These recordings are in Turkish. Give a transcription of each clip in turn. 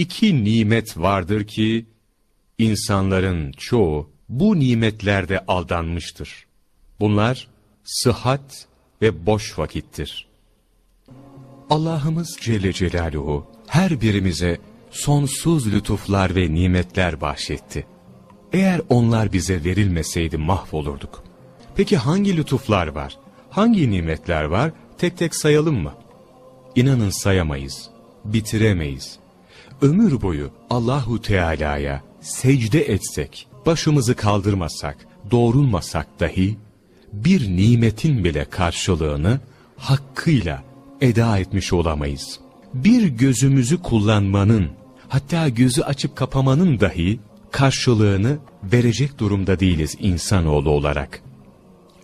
iki nimet vardır ki, insanların çoğu bu nimetlerde aldanmıştır. Bunlar, sıhhat ve boş vakittir. Allah'ımız Celle Celaluhu, her birimize sonsuz lütuflar ve nimetler bahşetti. Eğer onlar bize verilmeseydi mahvolurduk. Peki hangi lütuflar var? Hangi nimetler var? Tek tek sayalım mı? İnanın sayamayız, bitiremeyiz. Ömür boyu Allahu Teala'ya secde etsek, başımızı kaldırmasak, doğrulmasak dahi bir nimetin bile karşılığını hakkıyla eda etmiş olamayız. Bir gözümüzü kullanmanın, hatta gözü açıp kapamanın dahi karşılığını verecek durumda değiliz insanoğlu olarak.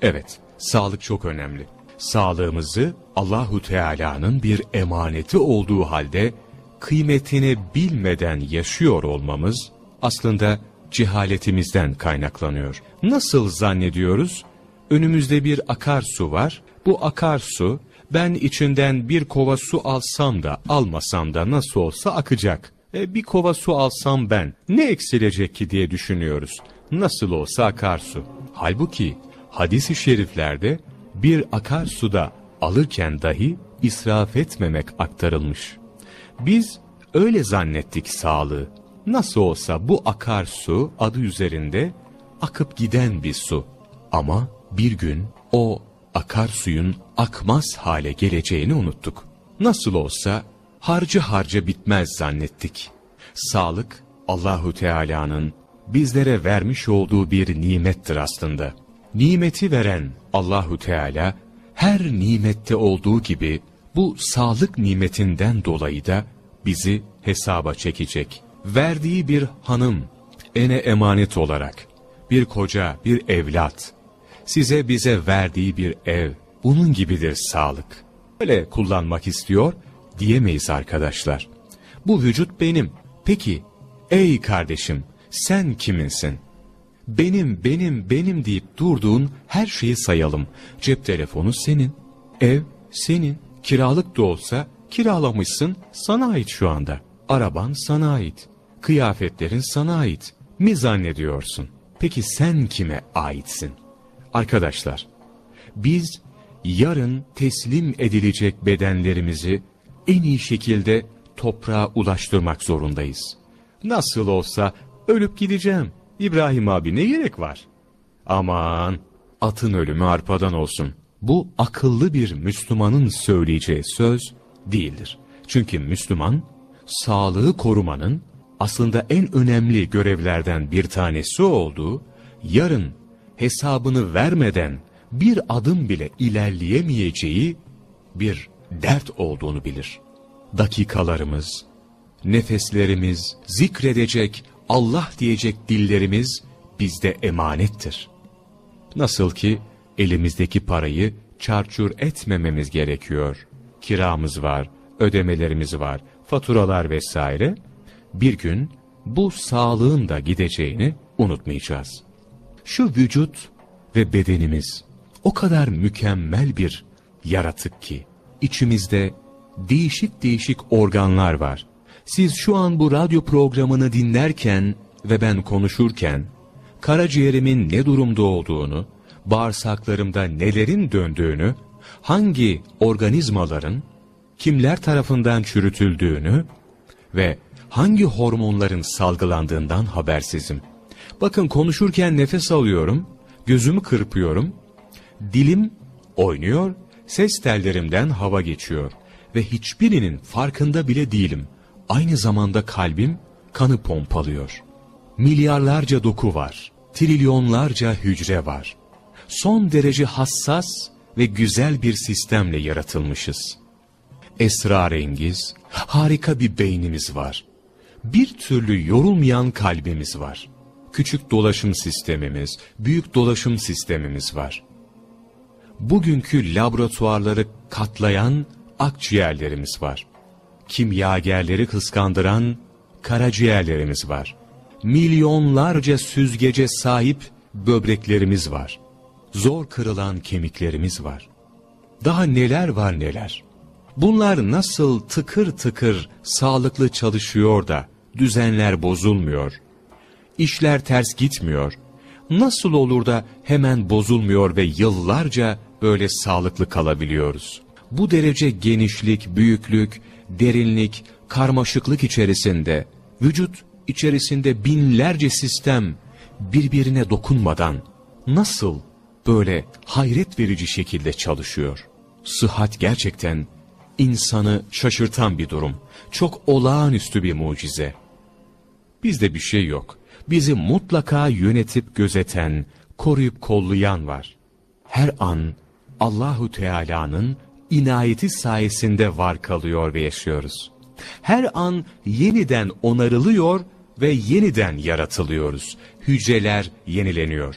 Evet, sağlık çok önemli. Sağlığımızı Allahu Teala'nın bir emaneti olduğu halde kıymetini bilmeden yaşıyor olmamız aslında cehaletimizden kaynaklanıyor. Nasıl zannediyoruz? Önümüzde bir akarsu var. Bu akarsu ben içinden bir kova su alsam da almasam da nasıl olsa akacak. E, bir kova su alsam ben ne eksilecek ki diye düşünüyoruz. Nasıl olsa akarsu. Halbuki hadis-i şeriflerde bir akarsuda alırken dahi israf etmemek aktarılmış. Biz öyle zannettik sağlığı. Nasıl olsa bu akarsu adı üzerinde akıp giden bir su. Ama bir gün o akarsuyun akmaz hale geleceğini unuttuk. Nasıl olsa harcı harca bitmez zannettik. Sağlık Allahu Teala'nın bizlere vermiş olduğu bir nimettir aslında. Nimeti veren Allahu Teala her nimette olduğu gibi bu sağlık nimetinden dolayı da bizi hesaba çekecek. Verdiği bir hanım, ene emanet olarak, bir koca, bir evlat, size bize verdiği bir ev, bunun gibidir sağlık. Öyle kullanmak istiyor diyemeyiz arkadaşlar. Bu vücut benim. Peki, ey kardeşim, sen kiminsin? Benim, benim, benim deyip durduğun her şeyi sayalım. Cep telefonu senin, ev senin, kiralık da olsa kiralamışsın, sana ait şu anda. Araban sana ait, kıyafetlerin sana ait. Mi zannediyorsun? Peki sen kime aitsin? Arkadaşlar, biz yarın teslim edilecek bedenlerimizi en iyi şekilde toprağa ulaştırmak zorundayız. Nasıl olsa ölüp gideceğim. İbrahim abi ne gerek var? Aman atın ölümü arpadan olsun. Bu akıllı bir Müslümanın söyleyeceği söz değildir. Çünkü Müslüman sağlığı korumanın aslında en önemli görevlerden bir tanesi olduğu, yarın hesabını vermeden bir adım bile ilerleyemeyeceği bir dert olduğunu bilir. Dakikalarımız, nefeslerimiz, zikredecek, Allah diyecek dillerimiz bizde emanettir. Nasıl ki elimizdeki parayı çarçur etmememiz gerekiyor. Kiramız var, ödemelerimiz var, faturalar vesaire. Bir gün bu sağlığın da gideceğini unutmayacağız. Şu vücut ve bedenimiz o kadar mükemmel bir yaratık ki içimizde değişik değişik organlar var. Siz şu an bu radyo programını dinlerken ve ben konuşurken karaciğerimin ne durumda olduğunu, bağırsaklarımda nelerin döndüğünü, hangi organizmaların kimler tarafından çürütüldüğünü ve hangi hormonların salgılandığından habersizim. Bakın konuşurken nefes alıyorum, gözümü kırpıyorum, dilim oynuyor, ses tellerimden hava geçiyor ve hiçbirinin farkında bile değilim. Aynı zamanda kalbim kanı pompalıyor. Milyarlarca doku var, trilyonlarca hücre var. Son derece hassas ve güzel bir sistemle yaratılmışız. Esrarengiz, harika bir beynimiz var. Bir türlü yorulmayan kalbimiz var. Küçük dolaşım sistemimiz, büyük dolaşım sistemimiz var. Bugünkü laboratuvarları katlayan akciğerlerimiz var. Kimyagerleri kıskandıran karaciğerlerimiz var. Milyonlarca süzgece sahip böbreklerimiz var. Zor kırılan kemiklerimiz var. Daha neler var neler. Bunlar nasıl tıkır tıkır sağlıklı çalışıyor da düzenler bozulmuyor? İşler ters gitmiyor. Nasıl olur da hemen bozulmuyor ve yıllarca böyle sağlıklı kalabiliyoruz? Bu derece genişlik, büyüklük, derinlik, karmaşıklık içerisinde, vücut içerisinde binlerce sistem birbirine dokunmadan nasıl böyle hayret verici şekilde çalışıyor? Sıhhat gerçekten insanı şaşırtan bir durum. Çok olağanüstü bir mucize. Bizde bir şey yok. Bizi mutlaka yönetip gözeten, koruyup kollayan var. Her an Allahu Teala'nın inayeti sayesinde var kalıyor ve yaşıyoruz. Her an yeniden onarılıyor ve yeniden yaratılıyoruz. Hücreler yenileniyor.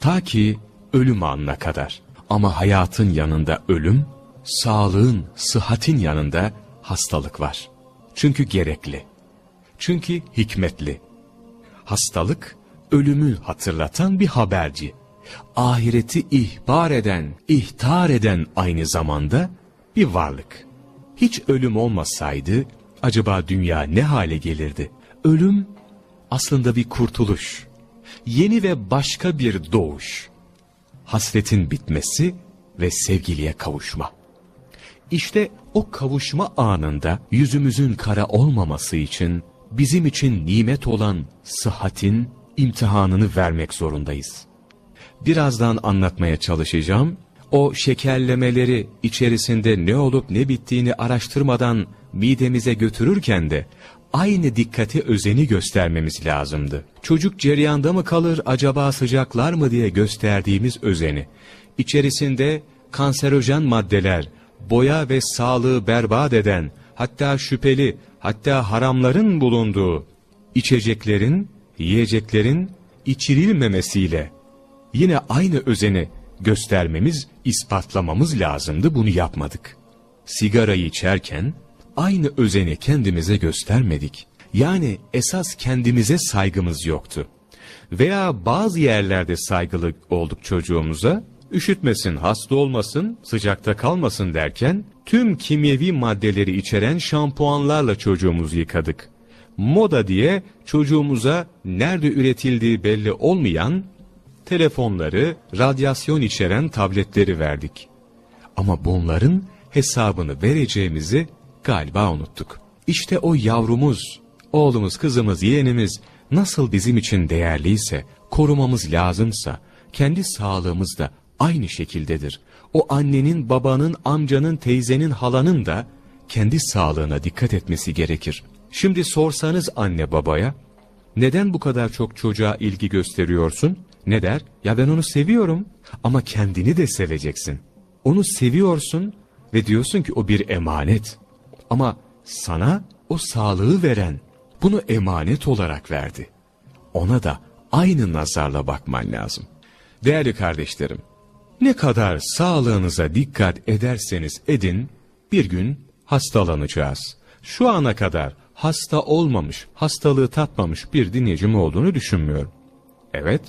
Ta ki ölüm anına kadar. Ama hayatın yanında ölüm, sağlığın, sıhhatin yanında hastalık var. Çünkü gerekli. Çünkü hikmetli. Hastalık, ölümü hatırlatan bir haberci. Ahireti ihbar eden, ihtar eden aynı zamanda bir varlık. Hiç ölüm olmasaydı, acaba dünya ne hale gelirdi? Ölüm, aslında bir kurtuluş. Yeni ve başka bir doğuş. Hasretin bitmesi ve sevgiliye kavuşma. İşte o kavuşma anında yüzümüzün kara olmaması için bizim için nimet olan sıhhatin imtihanını vermek zorundayız. Birazdan anlatmaya çalışacağım. O şekerlemeleri içerisinde ne olup ne bittiğini araştırmadan midemize götürürken de aynı dikkati özeni göstermemiz lazımdı. Çocuk ceryanda mı kalır acaba sıcaklar mı diye gösterdiğimiz özeni. İçerisinde kanserojen maddeler, boya ve sağlığı berbat eden, hatta şüpheli, hatta haramların bulunduğu içeceklerin, yiyeceklerin içirilmemesiyle yine aynı özeni göstermemiz, ispatlamamız lazımdı bunu yapmadık. Sigarayı içerken aynı özeni kendimize göstermedik. Yani esas kendimize saygımız yoktu. Veya bazı yerlerde saygılı olduk çocuğumuza, üşütmesin, hasta olmasın, sıcakta kalmasın derken tüm kimyevi maddeleri içeren şampuanlarla çocuğumuzu yıkadık. Moda diye çocuğumuza nerede üretildiği belli olmayan telefonları, radyasyon içeren tabletleri verdik. Ama bunların hesabını vereceğimizi galiba unuttuk. İşte o yavrumuz, oğlumuz, kızımız, yeğenimiz nasıl bizim için değerliyse, korumamız lazımsa, kendi sağlığımız da aynı şekildedir. O annenin, babanın, amcanın, teyzenin, halanın da kendi sağlığına dikkat etmesi gerekir. Şimdi sorsanız anne babaya, neden bu kadar çok çocuğa ilgi gösteriyorsun? Ne der? Ya ben onu seviyorum ama kendini de seveceksin. Onu seviyorsun ve diyorsun ki o bir emanet. Ama sana o sağlığı veren bunu emanet olarak verdi. Ona da aynı nazarla bakman lazım. Değerli kardeşlerim, ne kadar sağlığınıza dikkat ederseniz edin, bir gün hastalanacağız. Şu ana kadar hasta olmamış, hastalığı tatmamış bir dinleyicim olduğunu düşünmüyorum. Evet,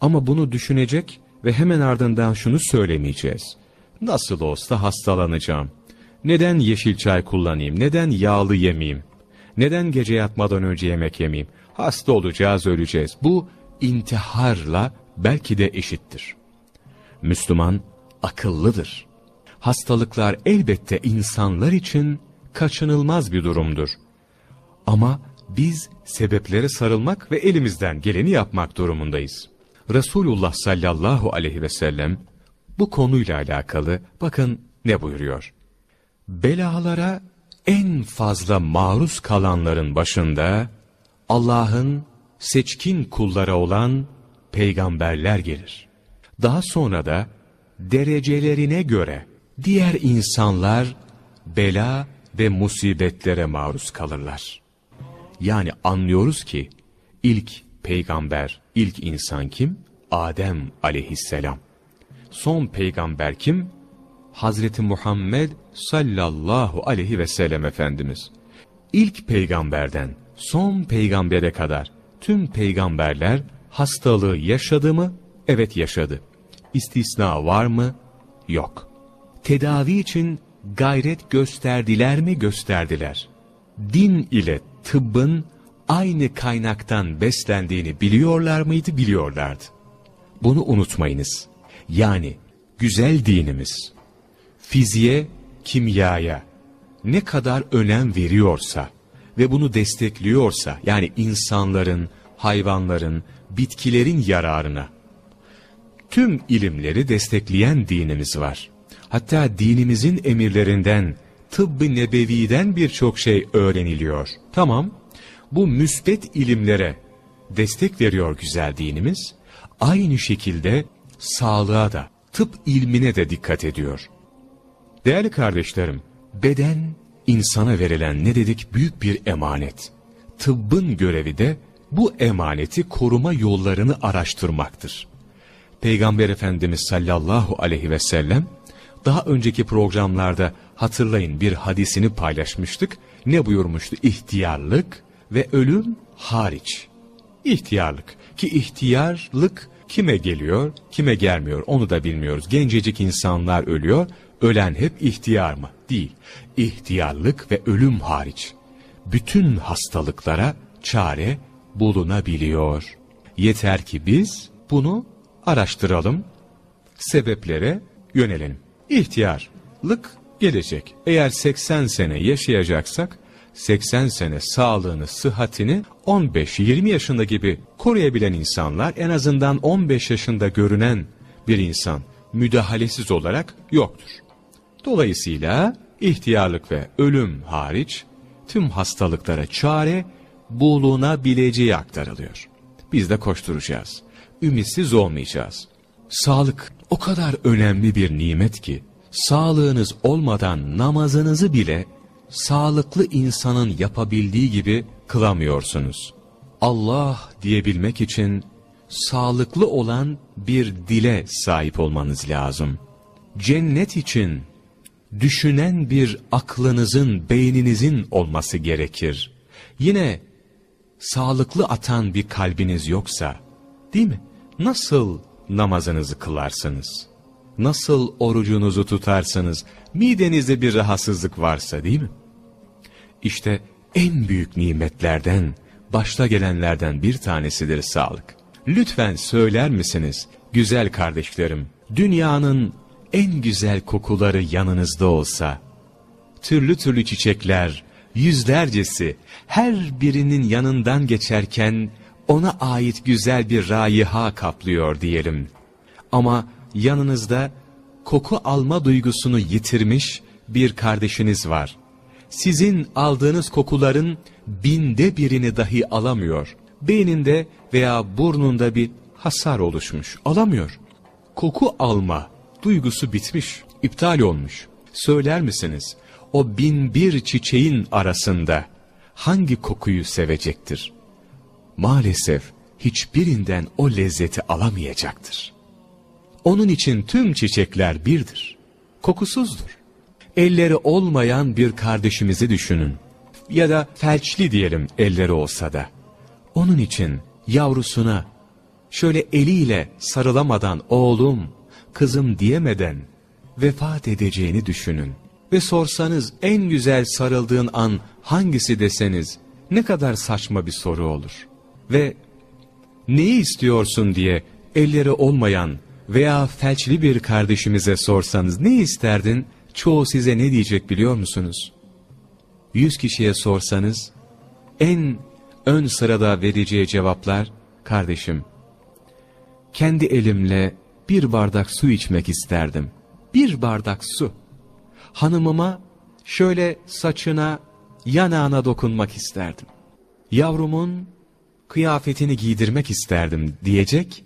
ama bunu düşünecek ve hemen ardından şunu söylemeyeceğiz. Nasıl olsa hastalanacağım. Neden yeşil çay kullanayım, neden yağlı yemeyeyim, neden gece yatmadan önce yemek yemeyeyim, hasta olacağız, öleceğiz. Bu intiharla belki de eşittir. Müslüman akıllıdır. Hastalıklar elbette insanlar için kaçınılmaz bir durumdur. Ama biz sebeplere sarılmak ve elimizden geleni yapmak durumundayız. Resulullah sallallahu aleyhi ve sellem bu konuyla alakalı bakın ne buyuruyor. Belalara en fazla maruz kalanların başında Allah'ın seçkin kullara olan peygamberler gelir. Daha sonra da derecelerine göre diğer insanlar bela ve musibetlere maruz kalırlar. Yani anlıyoruz ki ilk peygamber, ilk insan kim? Adem aleyhisselam. Son peygamber kim? Hazreti Muhammed sallallahu aleyhi ve sellem Efendimiz. İlk peygamberden son peygambere kadar tüm peygamberler hastalığı yaşadı mı? Evet yaşadı. İstisna var mı? Yok. Tedavi için gayret gösterdiler mi gösterdiler. Din ile tıbbın aynı kaynaktan beslendiğini biliyorlar mıydı biliyorlardı. Bunu unutmayınız. Yani güzel dinimiz fiziğe, kimyaya ne kadar önem veriyorsa ve bunu destekliyorsa yani insanların, hayvanların, bitkilerin yararına tüm ilimleri destekleyen dinimiz var. Hatta dinimizin emirlerinden, tıbbı nebeviden birçok şey öğreniliyor. Tamam, bu müsbet ilimlere destek veriyor güzel dinimiz. Aynı şekilde sağlığa da, tıp ilmine de dikkat ediyor. Değerli kardeşlerim, beden insana verilen ne dedik büyük bir emanet. Tıbbın görevi de bu emaneti koruma yollarını araştırmaktır. Peygamber Efendimiz sallallahu aleyhi ve sellem daha önceki programlarda hatırlayın bir hadisini paylaşmıştık. Ne buyurmuştu? İhtiyarlık ve ölüm hariç. İhtiyarlık ki ihtiyarlık kime geliyor, kime gelmiyor onu da bilmiyoruz. Gencecik insanlar ölüyor, ölen hep ihtiyar mı? Değil. İhtiyarlık ve ölüm hariç. Bütün hastalıklara çare bulunabiliyor. Yeter ki biz bunu araştıralım, sebeplere yönelelim. İhtiyarlık gelecek. Eğer 80 sene yaşayacaksak, 80 sene sağlığını, sıhhatini 15-20 yaşında gibi koruyabilen insanlar en azından 15 yaşında görünen bir insan müdahalesiz olarak yoktur. Dolayısıyla ihtiyarlık ve ölüm hariç tüm hastalıklara çare bulunabileceği aktarılıyor. Biz de koşturacağız. Ümitsiz olmayacağız. Sağlık o kadar önemli bir nimet ki, sağlığınız olmadan namazınızı bile sağlıklı insanın yapabildiği gibi kılamıyorsunuz. Allah diyebilmek için sağlıklı olan bir dile sahip olmanız lazım. Cennet için düşünen bir aklınızın, beyninizin olması gerekir. Yine sağlıklı atan bir kalbiniz yoksa, değil mi? Nasıl namazınızı kılarsınız? Nasıl orucunuzu tutarsınız? Midenizde bir rahatsızlık varsa değil mi? İşte en büyük nimetlerden, başta gelenlerden bir tanesidir sağlık. Lütfen söyler misiniz, güzel kardeşlerim, dünyanın en güzel kokuları yanınızda olsa, türlü türlü çiçekler, yüzlercesi, her birinin yanından geçerken ona ait güzel bir raiha kaplıyor diyelim. Ama yanınızda koku alma duygusunu yitirmiş bir kardeşiniz var. Sizin aldığınız kokuların binde birini dahi alamıyor. Beyninde veya burnunda bir hasar oluşmuş, alamıyor. Koku alma duygusu bitmiş, iptal olmuş. Söyler misiniz? O bin bir çiçeğin arasında hangi kokuyu sevecektir? Maalesef hiçbirinden o lezzeti alamayacaktır. Onun için tüm çiçekler birdir. Kokusuzdur. Elleri olmayan bir kardeşimizi düşünün. Ya da felçli diyelim elleri olsa da. Onun için yavrusuna şöyle eliyle sarılamadan oğlum, kızım diyemeden vefat edeceğini düşünün. Ve sorsanız en güzel sarıldığın an hangisi deseniz ne kadar saçma bir soru olur. Ve neyi istiyorsun diye elleri olmayan veya felçli bir kardeşimize sorsanız ne isterdin? Çoğu size ne diyecek biliyor musunuz? Yüz kişiye sorsanız en ön sırada vereceği cevaplar kardeşim kendi elimle bir bardak su içmek isterdim. Bir bardak su. Hanımıma şöyle saçına, yanağına dokunmak isterdim. Yavrumun kıyafetini giydirmek isterdim diyecek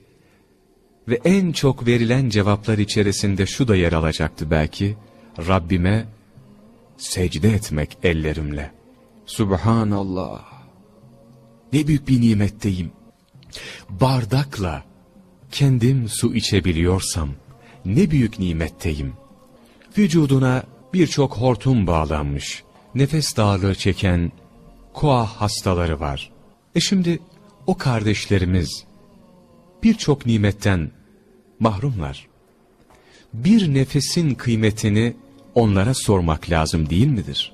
ve en çok verilen cevaplar içerisinde şu da yer alacaktı belki. Rabbime secde etmek ellerimle. Subhanallah. Ne büyük bir nimetteyim. Bardakla kendim su içebiliyorsam ne büyük nimetteyim. Vücuduna birçok hortum bağlanmış, nefes darlığı çeken koa hastaları var. E şimdi o kardeşlerimiz birçok nimetten mahrumlar. Bir nefesin kıymetini onlara sormak lazım değil midir?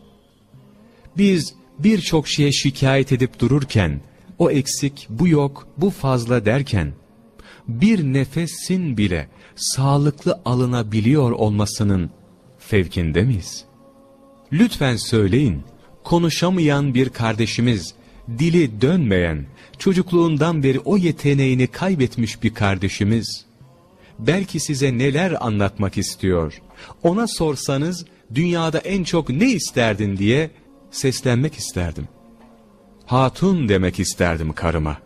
Biz birçok şeye şikayet edip dururken, o eksik, bu yok, bu fazla derken, bir nefesin bile sağlıklı alınabiliyor olmasının fevkinde miyiz? Lütfen söyleyin, konuşamayan bir kardeşimiz, dili dönmeyen, çocukluğundan beri o yeteneğini kaybetmiş bir kardeşimiz, belki size neler anlatmak istiyor. Ona sorsanız, dünyada en çok ne isterdin diye seslenmek isterdim. Hatun demek isterdim karıma.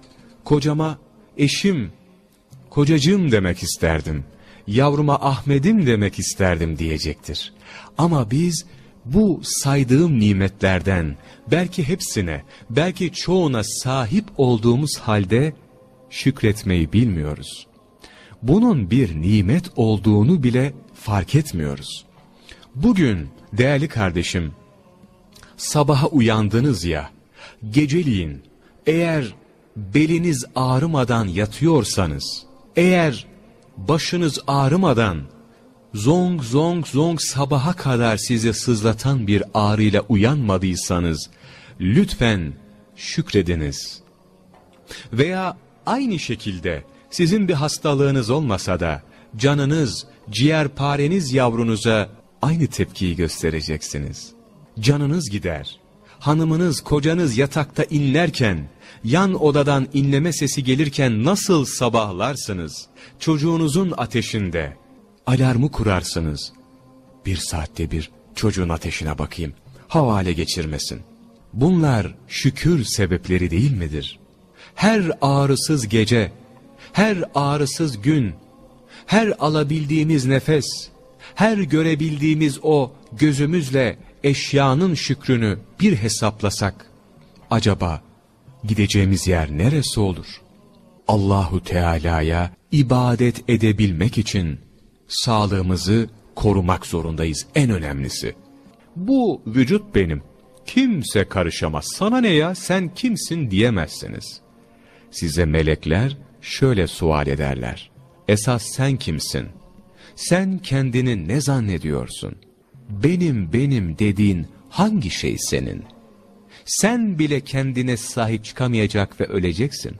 Kocama eşim, kocacığım demek isterdim. Yavruma Ahmet'im demek isterdim diyecektir. Ama biz bu saydığım nimetlerden belki hepsine, belki çoğuna sahip olduğumuz halde şükretmeyi bilmiyoruz. Bunun bir nimet olduğunu bile fark etmiyoruz. Bugün değerli kardeşim, sabaha uyandınız ya, geceliğin eğer beliniz ağrımadan yatıyorsanız, eğer başınız ağrımadan zong zong zong sabaha kadar sizi sızlatan bir ağrıyla uyanmadıysanız, lütfen şükrediniz. Veya aynı şekilde sizin bir hastalığınız olmasa da, canınız, ciğerpareniz yavrunuza aynı tepkiyi göstereceksiniz. Canınız gider. Hanımınız, kocanız yatakta inlerken, yan odadan inleme sesi gelirken nasıl sabahlarsınız? Çocuğunuzun ateşinde, alarmı kurarsınız. Bir saatte bir çocuğun ateşine bakayım, havale geçirmesin. Bunlar şükür sebepleri değil midir? Her ağrısız gece, her ağrısız gün, her alabildiğimiz nefes, her görebildiğimiz o gözümüzle eşyanın şükrünü bir hesaplasak, acaba gideceğimiz yer neresi olur? Allahu Teala'ya ibadet edebilmek için sağlığımızı korumak zorundayız en önemlisi. Bu vücut benim. Kimse karışamaz. Sana ne ya sen kimsin diyemezsiniz. Size melekler şöyle sual ederler. Esas sen kimsin? Sen kendini ne zannediyorsun? Benim benim dediğin hangi şey senin? Sen bile kendine sahip çıkamayacak ve öleceksin.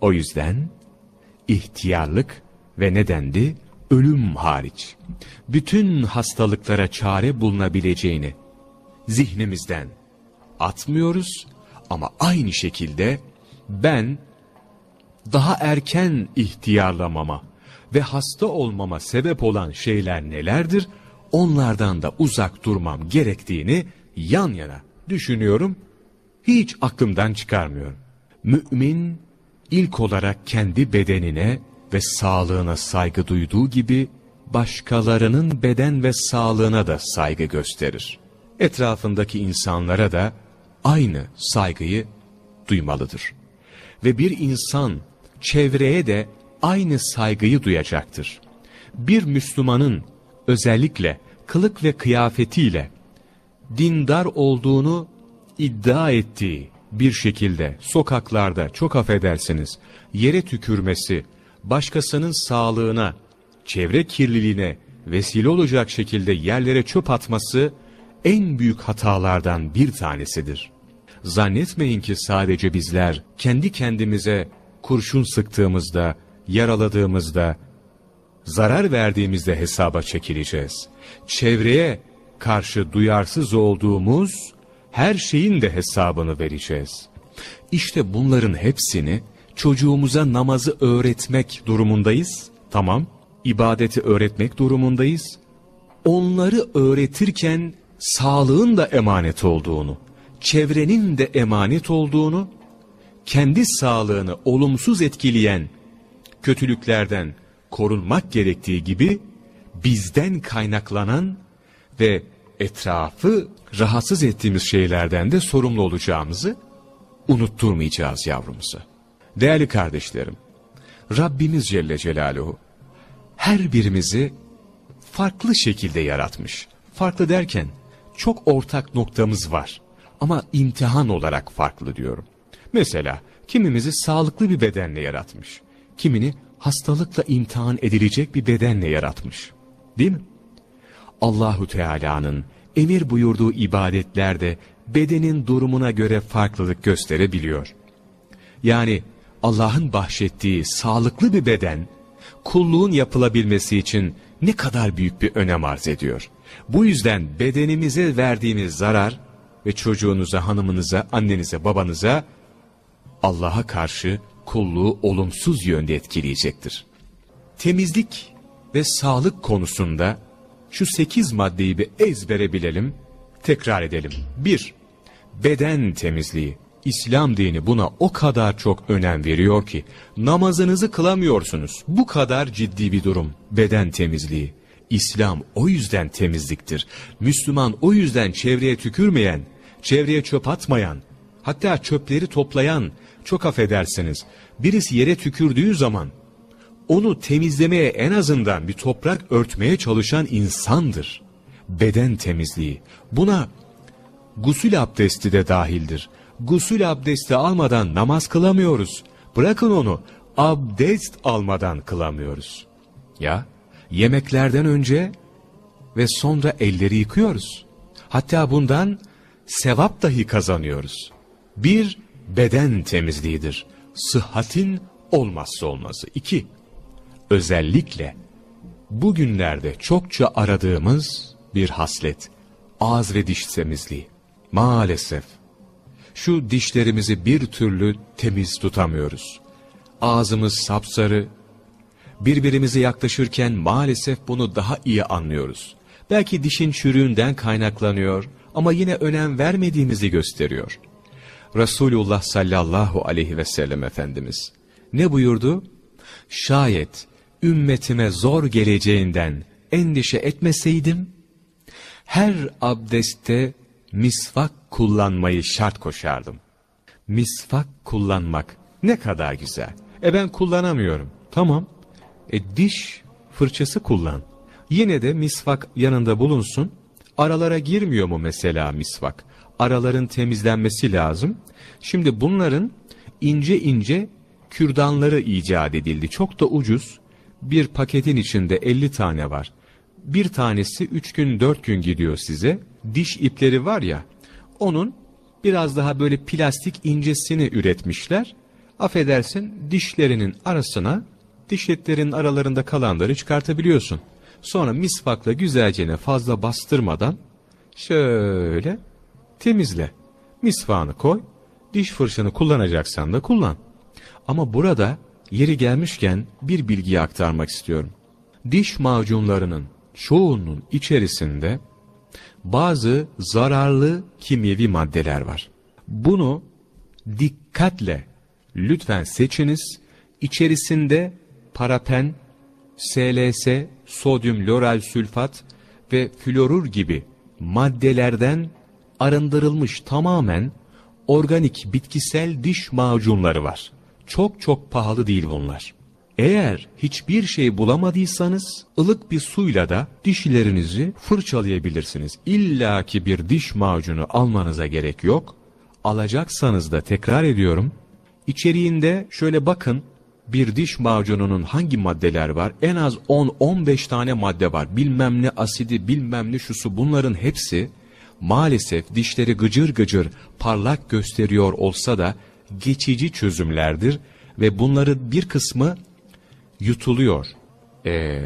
O yüzden ihtiyarlık ve nedendi? Ölüm hariç. Bütün hastalıklara çare bulunabileceğini zihnimizden atmıyoruz ama aynı şekilde ben daha erken ihtiyarlamama ve hasta olmama sebep olan şeyler nelerdir? Onlardan da uzak durmam gerektiğini yan yana düşünüyorum, hiç aklımdan çıkarmıyorum. Mümin ilk olarak kendi bedenine ve sağlığına saygı duyduğu gibi başkalarının beden ve sağlığına da saygı gösterir. Etrafındaki insanlara da aynı saygıyı duymalıdır. Ve bir insan çevreye de aynı saygıyı duyacaktır. Bir Müslümanın özellikle kılık ve kıyafetiyle dindar olduğunu iddia ettiği bir şekilde sokaklarda çok affedersiniz yere tükürmesi, başkasının sağlığına, çevre kirliliğine vesile olacak şekilde yerlere çöp atması en büyük hatalardan bir tanesidir. Zannetmeyin ki sadece bizler kendi kendimize kurşun sıktığımızda, yaraladığımızda, zarar verdiğimizde hesaba çekileceğiz. Çevreye karşı duyarsız olduğumuz her şeyin de hesabını vereceğiz. İşte bunların hepsini çocuğumuza namazı öğretmek durumundayız. Tamam, ibadeti öğretmek durumundayız. Onları öğretirken sağlığın da emanet olduğunu, çevrenin de emanet olduğunu, kendi sağlığını olumsuz etkileyen kötülüklerden korunmak gerektiği gibi bizden kaynaklanan ve etrafı rahatsız ettiğimiz şeylerden de sorumlu olacağımızı unutturmayacağız yavrumuzu. Değerli kardeşlerim, Rabbimiz Celle Celaluhu her birimizi farklı şekilde yaratmış. Farklı derken çok ortak noktamız var ama imtihan olarak farklı diyorum. Mesela kimimizi sağlıklı bir bedenle yaratmış. Kimini hastalıkla imtihan edilecek bir bedenle yaratmış. Değil mi? Allahu Teala'nın emir buyurduğu ibadetlerde bedenin durumuna göre farklılık gösterebiliyor. Yani Allah'ın bahşettiği sağlıklı bir beden, kulluğun yapılabilmesi için ne kadar büyük bir önem arz ediyor. Bu yüzden bedenimize verdiğimiz zarar ve çocuğunuza, hanımınıza, annenize, babanıza Allah'a karşı kulluğu olumsuz yönde etkileyecektir. Temizlik ve sağlık konusunda şu sekiz maddeyi bir ezbere bilelim, tekrar edelim. 1. Beden temizliği. İslam dini buna o kadar çok önem veriyor ki namazınızı kılamıyorsunuz. Bu kadar ciddi bir durum beden temizliği. İslam o yüzden temizliktir. Müslüman o yüzden çevreye tükürmeyen, çevreye çöp atmayan, hatta çöpleri toplayan, çok affedersiniz, birisi yere tükürdüğü zaman onu temizlemeye en azından bir toprak örtmeye çalışan insandır. Beden temizliği. Buna gusül abdesti de dahildir. Gusül abdesti almadan namaz kılamıyoruz. Bırakın onu abdest almadan kılamıyoruz. Ya yemeklerden önce ve sonra elleri yıkıyoruz. Hatta bundan sevap dahi kazanıyoruz. Bir, beden temizliğidir. Sıhhatin olmazsa olmazı. İki, özellikle bugünlerde çokça aradığımız bir haslet, ağız ve diş temizliği. Maalesef şu dişlerimizi bir türlü temiz tutamıyoruz. Ağzımız sapsarı, birbirimize yaklaşırken maalesef bunu daha iyi anlıyoruz. Belki dişin çürüğünden kaynaklanıyor ama yine önem vermediğimizi gösteriyor. Resulullah sallallahu aleyhi ve sellem Efendimiz ne buyurdu? Şayet ümmetime zor geleceğinden endişe etmeseydim, her abdestte misvak kullanmayı şart koşardım. Misvak kullanmak ne kadar güzel. E ben kullanamıyorum. Tamam. E diş fırçası kullan. Yine de misvak yanında bulunsun. Aralara girmiyor mu mesela misvak? Araların temizlenmesi lazım. Şimdi bunların ince ince kürdanları icat edildi. Çok da ucuz. Bir paketin içinde 50 tane var. Bir tanesi 3 gün 4 gün gidiyor size. Diş ipleri var ya, onun biraz daha böyle plastik incesini üretmişler. Affedersin dişlerinin arasına diş etlerin aralarında kalanları çıkartabiliyorsun. Sonra misvakla güzelce fazla bastırmadan şöyle temizle. Misvağını koy, diş fırçanı kullanacaksan da kullan. Ama burada yeri gelmişken bir bilgiyi aktarmak istiyorum. Diş macunlarının çoğunun içerisinde bazı zararlı kimyevi maddeler var. Bunu dikkatle lütfen seçiniz. İçerisinde parapen, SLS, sodyum loral sülfat ve florur gibi maddelerden arındırılmış tamamen organik bitkisel diş macunları var. Çok çok pahalı değil bunlar. Eğer hiçbir şey bulamadıysanız ılık bir suyla da dişlerinizi fırçalayabilirsiniz. İlla ki bir diş macunu almanıza gerek yok. Alacaksanız da tekrar ediyorum. İçeriğinde şöyle bakın bir diş macununun hangi maddeler var? En az 10-15 tane madde var. Bilmem ne asidi, bilmem ne şusu bunların hepsi maalesef dişleri gıcır gıcır parlak gösteriyor olsa da geçici çözümlerdir ve bunların bir kısmı yutuluyor. E,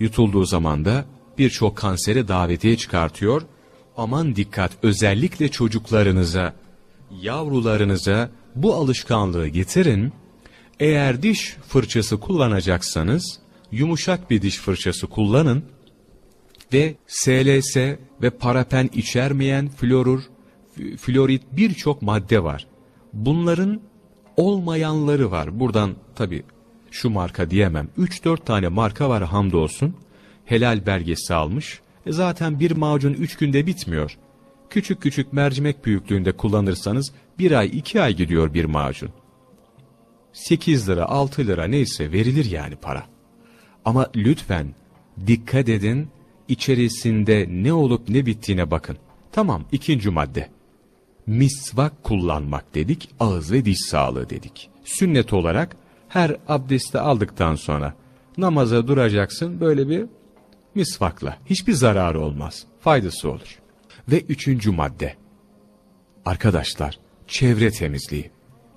yutulduğu zaman da birçok kansere davetiye çıkartıyor. Aman dikkat özellikle çocuklarınıza, yavrularınıza bu alışkanlığı getirin. Eğer diş fırçası kullanacaksanız yumuşak bir diş fırçası kullanın ve SLS ve parapen içermeyen florur, florit birçok madde var. Bunların olmayanları var. Buradan tabi şu marka diyemem. 3-4 tane marka var hamdolsun. Helal belgesi almış. E zaten bir macun 3 günde bitmiyor. Küçük küçük mercimek büyüklüğünde kullanırsanız bir ay 2 ay gidiyor bir macun. 8 lira 6 lira neyse verilir yani para. Ama lütfen dikkat edin içerisinde ne olup ne bittiğine bakın. Tamam ikinci madde. Misvak kullanmak dedik, ağız ve diş sağlığı dedik. Sünnet olarak her abdesti aldıktan sonra namaza duracaksın böyle bir misvakla. Hiçbir zararı olmaz. Faydası olur. Ve üçüncü madde. Arkadaşlar, çevre temizliği.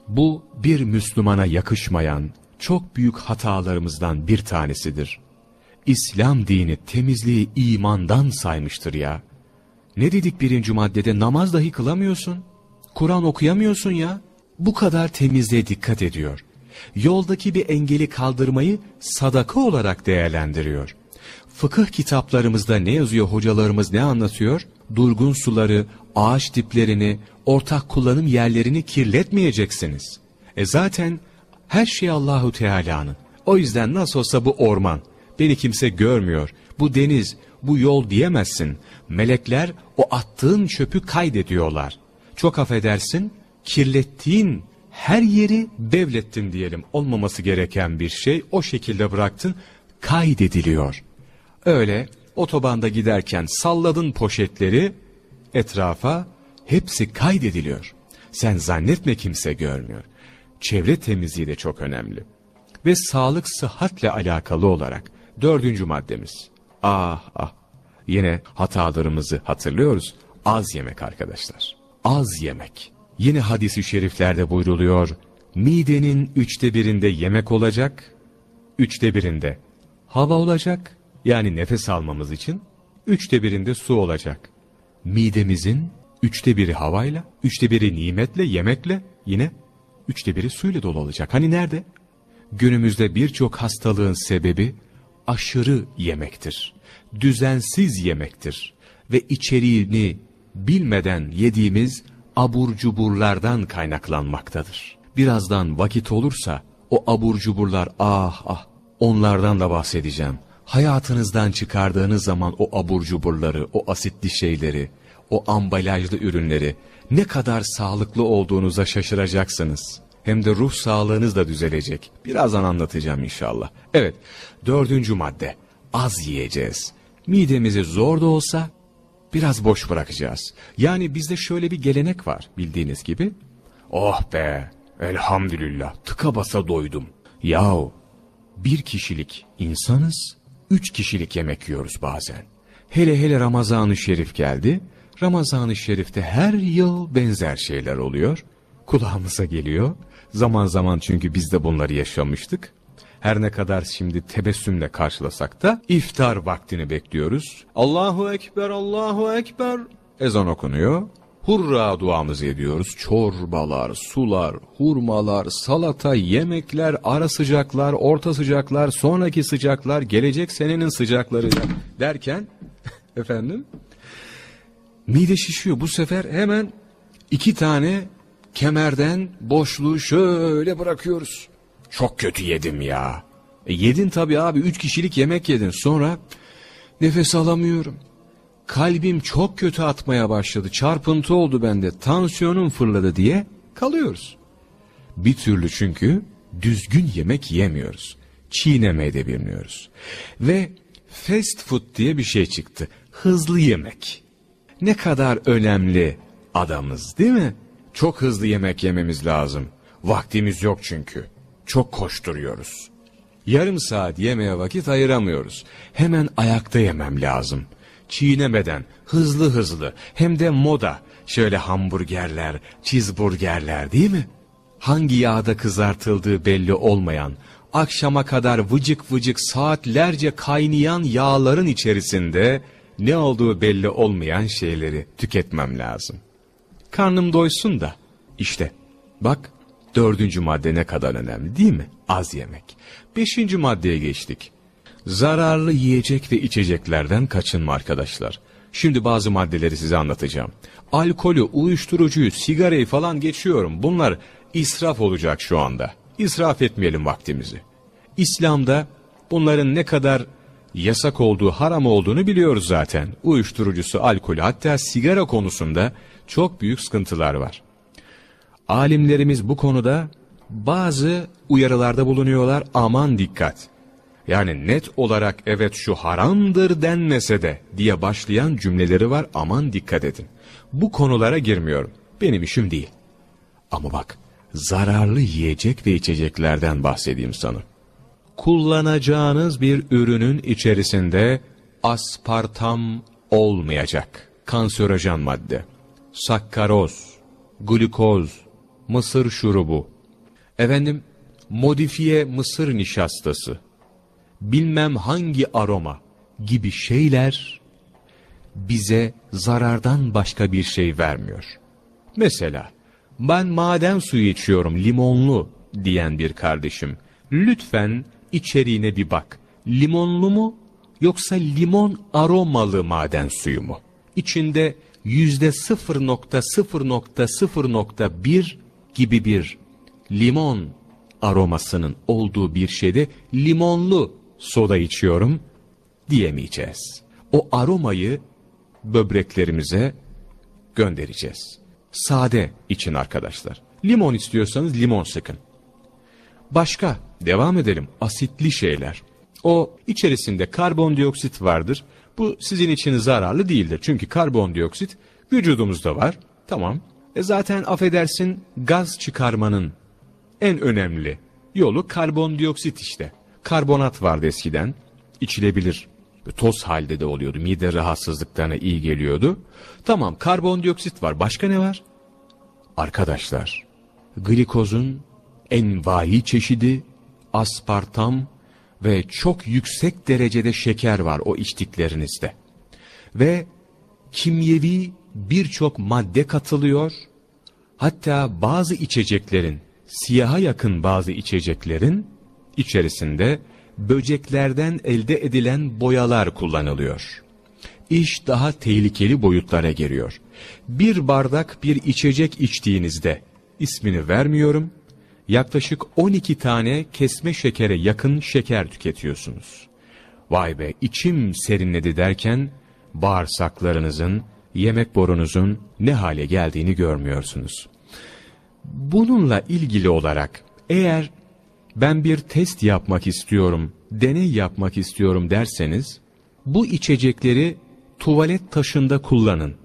Bu bir Müslümana yakışmayan çok büyük hatalarımızdan bir tanesidir. İslam dini temizliği imandan saymıştır ya. Ne dedik birinci maddede namaz dahi kılamıyorsun. Kur'an okuyamıyorsun ya. Bu kadar temizliğe dikkat ediyor. Yoldaki bir engeli kaldırmayı sadaka olarak değerlendiriyor. Fıkıh kitaplarımızda ne yazıyor hocalarımız ne anlatıyor? Durgun suları, ağaç diplerini, ortak kullanım yerlerini kirletmeyeceksiniz. E zaten her şey Allahu Teala'nın. O yüzden nasıl olsa bu orman, beni kimse görmüyor, bu deniz, bu yol diyemezsin. Melekler o attığın çöpü kaydediyorlar. Çok affedersin, kirlettiğin her yeri devlettin diyelim. Olmaması gereken bir şey o şekilde bıraktın, kaydediliyor. Öyle otobanda giderken salladın poşetleri etrafa hepsi kaydediliyor. Sen zannetme kimse görmüyor. Çevre temizliği de çok önemli. Ve sağlık sıhhatle alakalı olarak dördüncü maddemiz. Ah ah yine hatalarımızı hatırlıyoruz. Az yemek arkadaşlar. Az yemek. Yine hadisi şeriflerde buyruluyor. Midenin üçte birinde yemek olacak, üçte birinde hava olacak, yani nefes almamız için, üçte birinde su olacak. Midemizin üçte biri havayla, üçte biri nimetle, yemekle, yine üçte biri suyla dolu olacak. Hani nerede? Günümüzde birçok hastalığın sebebi aşırı yemektir. Düzensiz yemektir. Ve içeriğini bilmeden yediğimiz abur cuburlardan kaynaklanmaktadır. Birazdan vakit olursa o abur cuburlar ah ah onlardan da bahsedeceğim. Hayatınızdan çıkardığınız zaman o abur cuburları, o asitli şeyleri, o ambalajlı ürünleri ne kadar sağlıklı olduğunuza şaşıracaksınız. Hem de ruh sağlığınız da düzelecek. Birazdan anlatacağım inşallah. Evet, dördüncü madde. Az yiyeceğiz. Midemizi zor da olsa biraz boş bırakacağız. Yani bizde şöyle bir gelenek var bildiğiniz gibi. Oh be, elhamdülillah tıka basa doydum. Yahu bir kişilik insanız, üç kişilik yemek yiyoruz bazen. Hele hele Ramazan-ı Şerif geldi. Ramazan-ı Şerif'te her yıl benzer şeyler oluyor. Kulağımıza geliyor. Zaman zaman çünkü biz de bunları yaşamıştık. Her ne kadar şimdi tebessümle karşılasak da iftar vaktini bekliyoruz. Allahu Ekber, Allahu Ekber. Ezan okunuyor. Hurra duamızı ediyoruz. Çorbalar, sular, hurmalar, salata, yemekler, ara sıcaklar, orta sıcaklar, sonraki sıcaklar, gelecek senenin sıcakları derken efendim mide şişiyor. Bu sefer hemen iki tane kemerden boşluğu şöyle bırakıyoruz. Çok kötü yedim ya. E yedin tabii abi üç kişilik yemek yedin sonra nefes alamıyorum. Kalbim çok kötü atmaya başladı çarpıntı oldu bende tansiyonum fırladı diye kalıyoruz. Bir türlü çünkü düzgün yemek yemiyoruz. Çiğnemeye de bilmiyoruz. Ve fast food diye bir şey çıktı. Hızlı yemek. Ne kadar önemli adamız değil mi? Çok hızlı yemek yememiz lazım. Vaktimiz yok çünkü. Çok koşturuyoruz. Yarım saat yemeye vakit ayıramıyoruz. Hemen ayakta yemem lazım. Çiğnemeden, hızlı hızlı, hem de moda. Şöyle hamburgerler, cheeseburgerler değil mi? Hangi yağda kızartıldığı belli olmayan, akşama kadar vıcık vıcık saatlerce kaynayan yağların içerisinde ne olduğu belli olmayan şeyleri tüketmem lazım. Karnım doysun da. İşte bak dördüncü madde ne kadar önemli değil mi? Az yemek. Beşinci maddeye geçtik. Zararlı yiyecek ve içeceklerden kaçınma arkadaşlar. Şimdi bazı maddeleri size anlatacağım. Alkolü, uyuşturucuyu, sigarayı falan geçiyorum. Bunlar israf olacak şu anda. İsraf etmeyelim vaktimizi. İslam'da bunların ne kadar yasak olduğu, haram olduğunu biliyoruz zaten. Uyuşturucusu, alkolü hatta sigara konusunda çok büyük sıkıntılar var. Alimlerimiz bu konuda bazı uyarılarda bulunuyorlar aman dikkat. Yani net olarak evet şu haramdır denmese de diye başlayan cümleleri var aman dikkat edin. Bu konulara girmiyorum. Benim işim değil. Ama bak zararlı yiyecek ve içeceklerden bahsedeyim sana. Kullanacağınız bir ürünün içerisinde aspartam olmayacak. Kanserojen madde. Sakkaroz, glukoz, mısır şurubu. Efendim, modifiye mısır nişastası. Bilmem hangi aroma gibi şeyler bize zarardan başka bir şey vermiyor. Mesela ben maden suyu içiyorum limonlu diyen bir kardeşim. Lütfen içeriğine bir bak. Limonlu mu yoksa limon aromalı maden suyu mu? İçinde yüzde 0.0.0.1 gibi bir limon aromasının olduğu bir şeyde limonlu soda içiyorum diyemeyeceğiz. O aromayı böbreklerimize göndereceğiz. Sade için arkadaşlar. Limon istiyorsanız limon sıkın. Başka, devam edelim. Asitli şeyler. O içerisinde karbondioksit vardır. Bu sizin için zararlı değildir. Çünkü karbondioksit vücudumuzda var. Tamam. E zaten affedersin gaz çıkarmanın en önemli yolu karbondioksit işte. Karbonat vardı eskiden. İçilebilir. Toz halde de oluyordu. Mide rahatsızlıklarına iyi geliyordu. Tamam karbondioksit var. Başka ne var? Arkadaşlar, glikozun envai çeşidi, aspartam ve çok yüksek derecede şeker var o içtiklerinizde. Ve kimyevi birçok madde katılıyor. Hatta bazı içeceklerin, siyaha yakın bazı içeceklerin içerisinde böceklerden elde edilen boyalar kullanılıyor. İş daha tehlikeli boyutlara giriyor. Bir bardak bir içecek içtiğinizde, ismini vermiyorum, yaklaşık 12 tane kesme şekere yakın şeker tüketiyorsunuz. Vay be içim serinledi derken bağırsaklarınızın, yemek borunuzun ne hale geldiğini görmüyorsunuz. Bununla ilgili olarak eğer ben bir test yapmak istiyorum, deney yapmak istiyorum derseniz, bu içecekleri tuvalet taşında kullanın.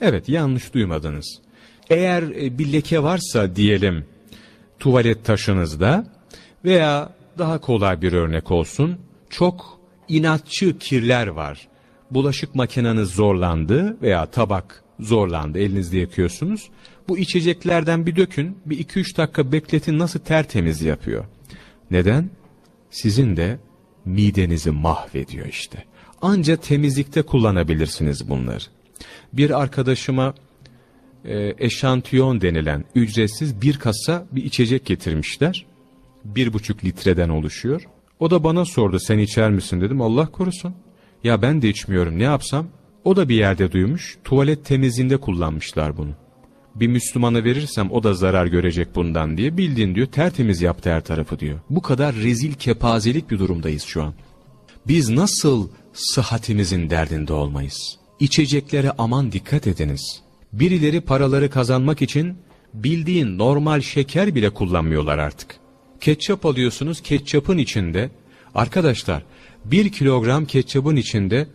Evet yanlış duymadınız. Eğer e, bir leke varsa diyelim tuvalet taşınızda veya daha kolay bir örnek olsun çok inatçı kirler var. Bulaşık makineniz zorlandı veya tabak zorlandı elinizde yakıyorsunuz. Bu içeceklerden bir dökün bir iki üç dakika bekletin nasıl tertemiz yapıyor. Neden? Sizin de midenizi mahvediyor işte. Anca temizlikte kullanabilirsiniz bunları. Bir arkadaşıma e, eşantiyon denilen ücretsiz bir kasa bir içecek getirmişler. Bir buçuk litreden oluşuyor. O da bana sordu sen içer misin dedim Allah korusun. Ya ben de içmiyorum ne yapsam? O da bir yerde duymuş tuvalet temizliğinde kullanmışlar bunu. Bir Müslümana verirsem o da zarar görecek bundan diye bildin diyor tertemiz yaptı her tarafı diyor. Bu kadar rezil kepazelik bir durumdayız şu an. Biz nasıl sıhhatimizin derdinde olmayız? İçeceklere aman dikkat ediniz. Birileri paraları kazanmak için bildiğin normal şeker bile kullanmıyorlar artık. Ketçap alıyorsunuz ketçapın içinde. Arkadaşlar bir kilogram ketçapın içinde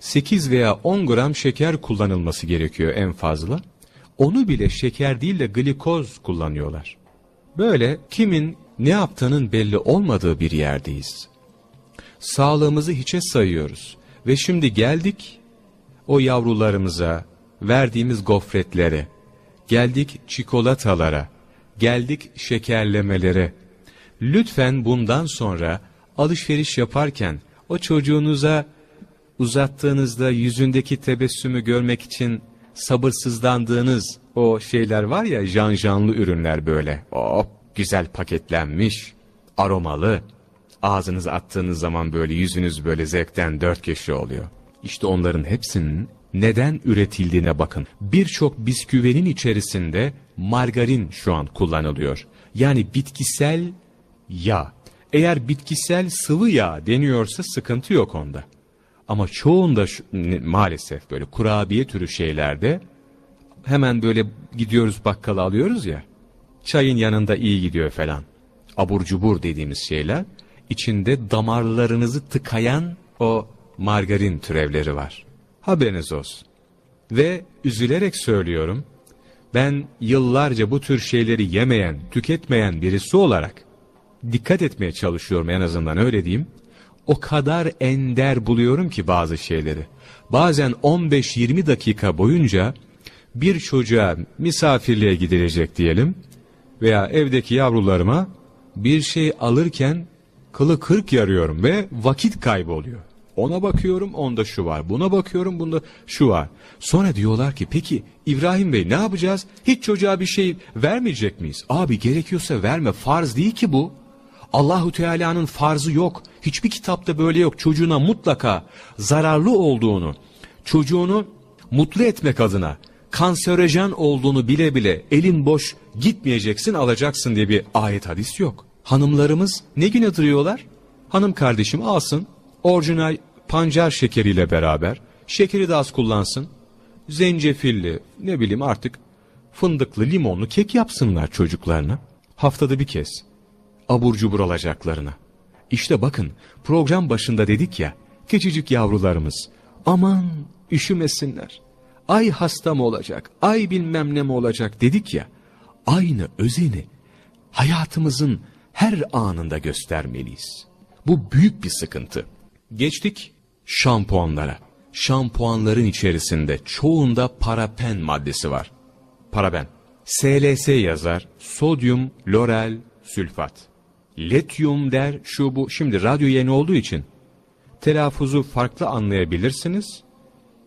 8 veya 10 gram şeker kullanılması gerekiyor en fazla. Onu bile şeker değil de glikoz kullanıyorlar. Böyle kimin ne yaptığının belli olmadığı bir yerdeyiz. Sağlığımızı hiçe sayıyoruz. Ve şimdi geldik o yavrularımıza verdiğimiz gofretlere, geldik çikolatalara, geldik şekerlemelere. Lütfen bundan sonra alışveriş yaparken o çocuğunuza uzattığınızda yüzündeki tebessümü görmek için sabırsızlandığınız o şeyler var ya janjanlı ürünler böyle. Hop güzel paketlenmiş, aromalı. Ağzınıza attığınız zaman böyle yüzünüz böyle zevkten dört köşe oluyor. İşte onların hepsinin neden üretildiğine bakın. Birçok bisküvenin içerisinde margarin şu an kullanılıyor. Yani bitkisel yağ. Eğer bitkisel sıvı yağ deniyorsa sıkıntı yok onda. Ama çoğunda şu, maalesef böyle kurabiye türü şeylerde hemen böyle gidiyoruz bakkala alıyoruz ya. Çayın yanında iyi gidiyor falan. Abur cubur dediğimiz şeyler. içinde damarlarınızı tıkayan o margarin türevleri var. Haberiniz olsun. Ve üzülerek söylüyorum, ben yıllarca bu tür şeyleri yemeyen, tüketmeyen birisi olarak dikkat etmeye çalışıyorum en azından öyle diyeyim. O kadar ender buluyorum ki bazı şeyleri. Bazen 15-20 dakika boyunca bir çocuğa misafirliğe gidilecek diyelim veya evdeki yavrularıma bir şey alırken kılı kırk yarıyorum ve vakit kaybı oluyor. Ona bakıyorum onda şu var. Buna bakıyorum bunda şu var. Sonra diyorlar ki peki İbrahim Bey ne yapacağız? Hiç çocuğa bir şey vermeyecek miyiz? Abi gerekiyorsa verme farz değil ki bu. Allahu Teala'nın farzı yok. Hiçbir kitapta böyle yok. Çocuğuna mutlaka zararlı olduğunu, çocuğunu mutlu etmek adına kanserojen olduğunu bile bile elin boş gitmeyeceksin alacaksın diye bir ayet hadis yok. Hanımlarımız ne güne duruyorlar? Hanım kardeşim alsın orijinal pancar şekeriyle beraber şekeri de az kullansın. Zencefilli ne bileyim artık fındıklı limonlu kek yapsınlar çocuklarına. Haftada bir kez abur cubur alacaklarına. İşte bakın program başında dedik ya küçücük yavrularımız aman üşümesinler. Ay hasta mı olacak, ay bilmem ne mi olacak dedik ya. Aynı özeni hayatımızın her anında göstermeliyiz. Bu büyük bir sıkıntı. Geçtik şampuanlara. Şampuanların içerisinde çoğunda paraben maddesi var. Paraben. SLS yazar. Sodyum lorel sülfat. Letyum der şu bu. Şimdi radyo yeni olduğu için telaffuzu farklı anlayabilirsiniz.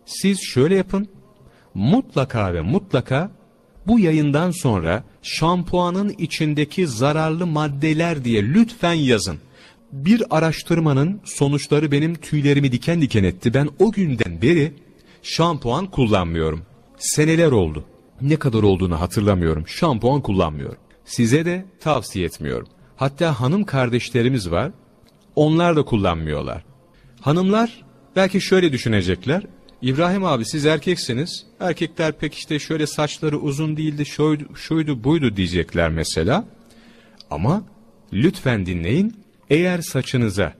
Siz şöyle yapın. Mutlaka ve mutlaka bu yayından sonra şampuanın içindeki zararlı maddeler diye lütfen yazın. Bir araştırmanın sonuçları benim tüylerimi diken diken etti. Ben o günden beri şampuan kullanmıyorum. Seneler oldu. Ne kadar olduğunu hatırlamıyorum. Şampuan kullanmıyorum. Size de tavsiye etmiyorum. Hatta hanım kardeşlerimiz var. Onlar da kullanmıyorlar. Hanımlar belki şöyle düşünecekler. İbrahim abi siz erkeksiniz. Erkekler pek işte şöyle saçları uzun değildi, şuydu, şuydu buydu diyecekler mesela. Ama lütfen dinleyin. Eğer saçınıza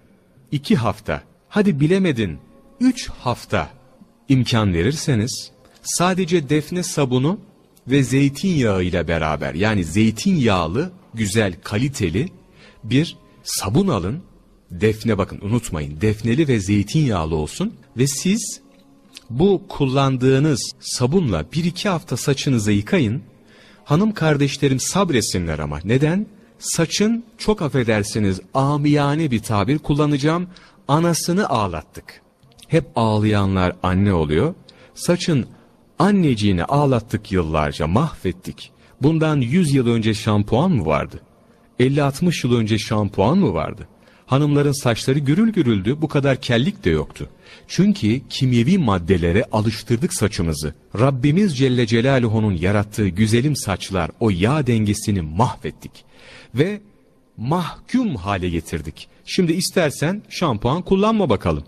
iki hafta, hadi bilemedin üç hafta imkan verirseniz sadece defne sabunu ve zeytinyağı ile beraber yani zeytinyağlı güzel kaliteli bir sabun alın. Defne bakın unutmayın defneli ve zeytinyağlı olsun ve siz bu kullandığınız sabunla bir iki hafta saçınızı yıkayın. Hanım kardeşlerim sabresinler ama neden? Saçın çok affedersiniz amiyane bir tabir kullanacağım anasını ağlattık. Hep ağlayanlar anne oluyor. Saçın anneciğini ağlattık yıllarca mahvettik. Bundan 100 yıl önce şampuan mı vardı? 50-60 yıl önce şampuan mı vardı? Hanımların saçları gürül gürüldü, bu kadar kellik de yoktu. Çünkü kimyevi maddelere alıştırdık saçımızı. Rabbimiz Celle Celaluhu'nun yarattığı güzelim saçlar, o yağ dengesini mahvettik. Ve mahkum hale getirdik. Şimdi istersen şampuan kullanma bakalım.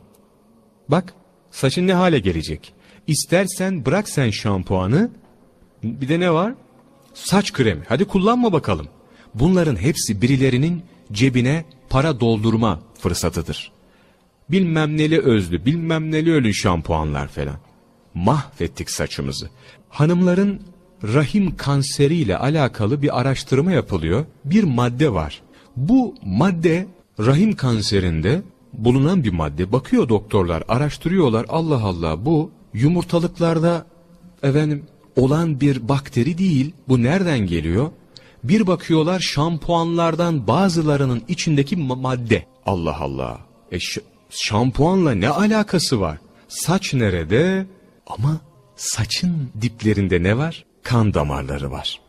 Bak, saçın ne hale gelecek? İstersen bırak sen şampuanı, bir de ne var? Saç kremi, hadi kullanma bakalım. Bunların hepsi birilerinin cebine para doldurma fırsatıdır. Bilmem neli özlü, bilmem neli ölü şampuanlar falan. Mahvettik saçımızı. Hanımların rahim kanseriyle alakalı bir araştırma yapılıyor. Bir madde var. Bu madde rahim kanserinde bulunan bir madde. Bakıyor doktorlar, araştırıyorlar. Allah Allah bu yumurtalıklarda efendim olan bir bakteri değil. Bu nereden geliyor? Bir bakıyorlar şampuanlardan bazılarının içindeki madde. Allah Allah. E şampuanla ne alakası var? Saç nerede? Ama saçın diplerinde ne var? Kan damarları var.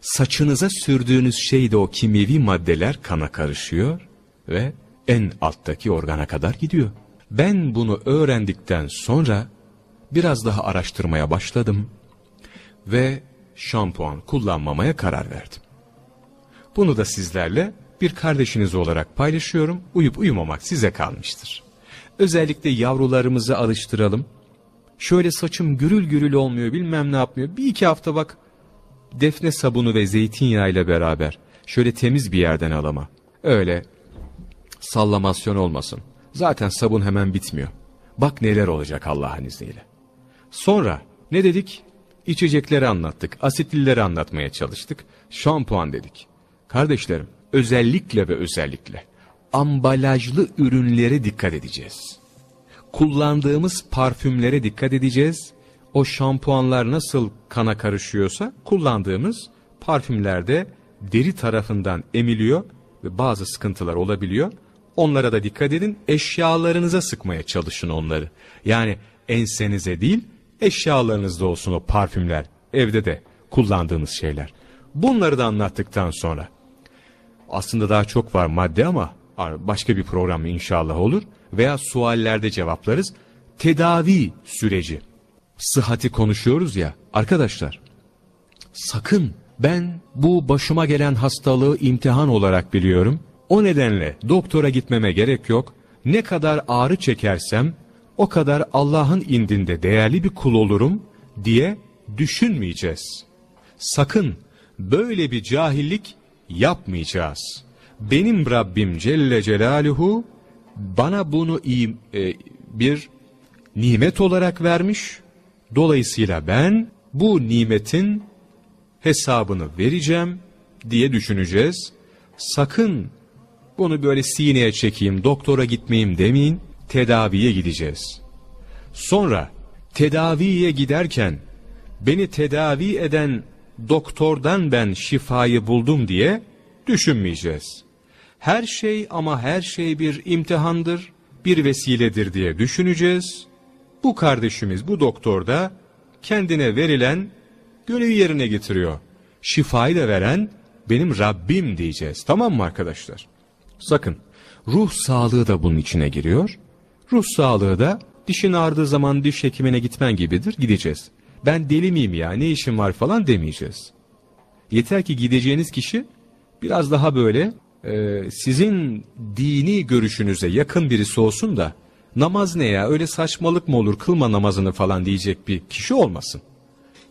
Saçınıza sürdüğünüz şeyde o kimyevi maddeler kana karışıyor ve en alttaki organa kadar gidiyor. Ben bunu öğrendikten sonra biraz daha araştırmaya başladım ve şampuan kullanmamaya karar verdim. Bunu da sizlerle bir kardeşiniz olarak paylaşıyorum. Uyup uyumamak size kalmıştır. Özellikle yavrularımızı alıştıralım. Şöyle saçım gürül gürül olmuyor bilmem ne yapmıyor. Bir iki hafta bak defne sabunu ve zeytinyağı ile beraber şöyle temiz bir yerden alama. Öyle sallamasyon olmasın. Zaten sabun hemen bitmiyor. Bak neler olacak Allah'ın izniyle. Sonra ne dedik? İçecekleri anlattık. Asitlileri anlatmaya çalıştık. Şampuan dedik. Kardeşlerim özellikle ve özellikle ambalajlı ürünlere dikkat edeceğiz. Kullandığımız parfümlere dikkat edeceğiz. O şampuanlar nasıl kana karışıyorsa kullandığımız parfümlerde deri tarafından emiliyor ve bazı sıkıntılar olabiliyor. Onlara da dikkat edin. Eşyalarınıza sıkmaya çalışın onları. Yani ensenize değil eşyalarınızda olsun o parfümler. Evde de kullandığınız şeyler. Bunları da anlattıktan sonra aslında daha çok var madde ama başka bir program inşallah olur veya suallerde cevaplarız. Tedavi süreci. Sıhhati konuşuyoruz ya arkadaşlar. Sakın ben bu başıma gelen hastalığı imtihan olarak biliyorum. O nedenle doktora gitmeme gerek yok. Ne kadar ağrı çekersem o kadar Allah'ın indinde değerli bir kul olurum diye düşünmeyeceğiz. Sakın böyle bir cahillik yapmayacağız. Benim Rabbim Celle Celaluhu bana bunu iyi, e, bir nimet olarak vermiş. Dolayısıyla ben bu nimetin hesabını vereceğim diye düşüneceğiz. Sakın bunu böyle sineye çekeyim, doktora gitmeyeyim demeyin, tedaviye gideceğiz. Sonra tedaviye giderken beni tedavi eden doktordan ben şifayı buldum diye düşünmeyeceğiz. Her şey ama her şey bir imtihandır, bir vesiledir diye düşüneceğiz. Bu kardeşimiz, bu doktor da kendine verilen görevi yerine getiriyor. Şifayı da veren benim Rabbim diyeceğiz. Tamam mı arkadaşlar? Sakın. Ruh sağlığı da bunun içine giriyor. Ruh sağlığı da dişin ağrıdığı zaman diş hekimine gitmen gibidir. Gideceğiz. Ben deli miyim ya ne işim var falan demeyeceğiz. Yeter ki gideceğiniz kişi biraz daha böyle e, sizin dini görüşünüze yakın birisi olsun da namaz ne ya öyle saçmalık mı olur kılma namazını falan diyecek bir kişi olmasın.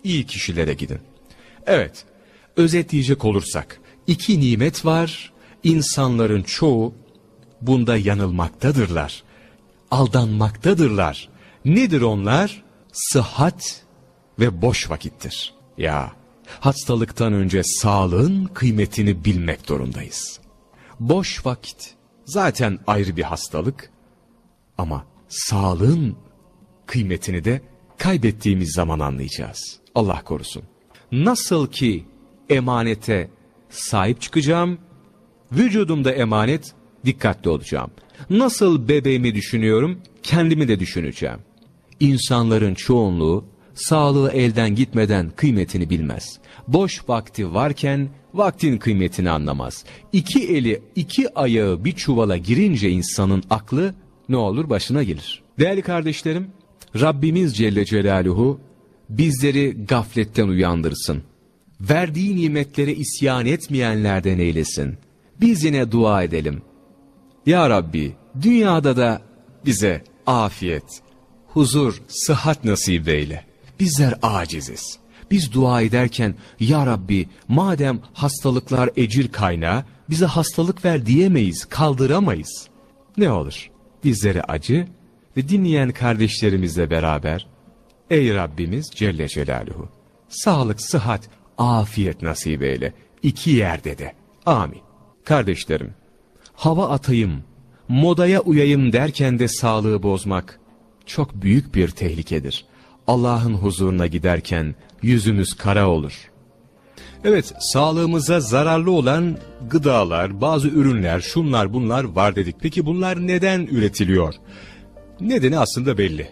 İyi kişilere gidin. Evet özetleyecek olursak iki nimet var insanların çoğu bunda yanılmaktadırlar. Aldanmaktadırlar. Nedir onlar? Sıhhat ve boş vakittir. Ya hastalıktan önce sağlığın kıymetini bilmek zorundayız. Boş vakit zaten ayrı bir hastalık ama sağlığın kıymetini de kaybettiğimiz zaman anlayacağız. Allah korusun. Nasıl ki emanete sahip çıkacağım, vücudumda emanet, dikkatli olacağım. Nasıl bebeğimi düşünüyorum, kendimi de düşüneceğim. İnsanların çoğunluğu sağlığı elden gitmeden kıymetini bilmez. Boş vakti varken vaktin kıymetini anlamaz. İki eli, iki ayağı bir çuvala girince insanın aklı ne olur başına gelir. Değerli kardeşlerim, Rabbimiz Celle Celaluhu bizleri gafletten uyandırsın. Verdiği nimetlere isyan etmeyenlerden eylesin. Biz yine dua edelim. Ya Rabbi, dünyada da bize afiyet, huzur, sıhhat nasip eyle. Bizler aciziz. Biz dua ederken Ya Rabbi madem hastalıklar ecir kaynağı bize hastalık ver diyemeyiz, kaldıramayız. Ne olur bizlere acı ve dinleyen kardeşlerimizle beraber Ey Rabbimiz Celle Celaluhu sağlık, sıhhat, afiyet nasip eyle iki yerde de. Amin. Kardeşlerim hava atayım, modaya uyayım derken de sağlığı bozmak çok büyük bir tehlikedir. Allah'ın huzuruna giderken yüzümüz kara olur. Evet, sağlığımıza zararlı olan gıdalar, bazı ürünler, şunlar bunlar var dedik. Peki bunlar neden üretiliyor? Nedeni aslında belli.